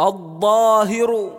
الظاهر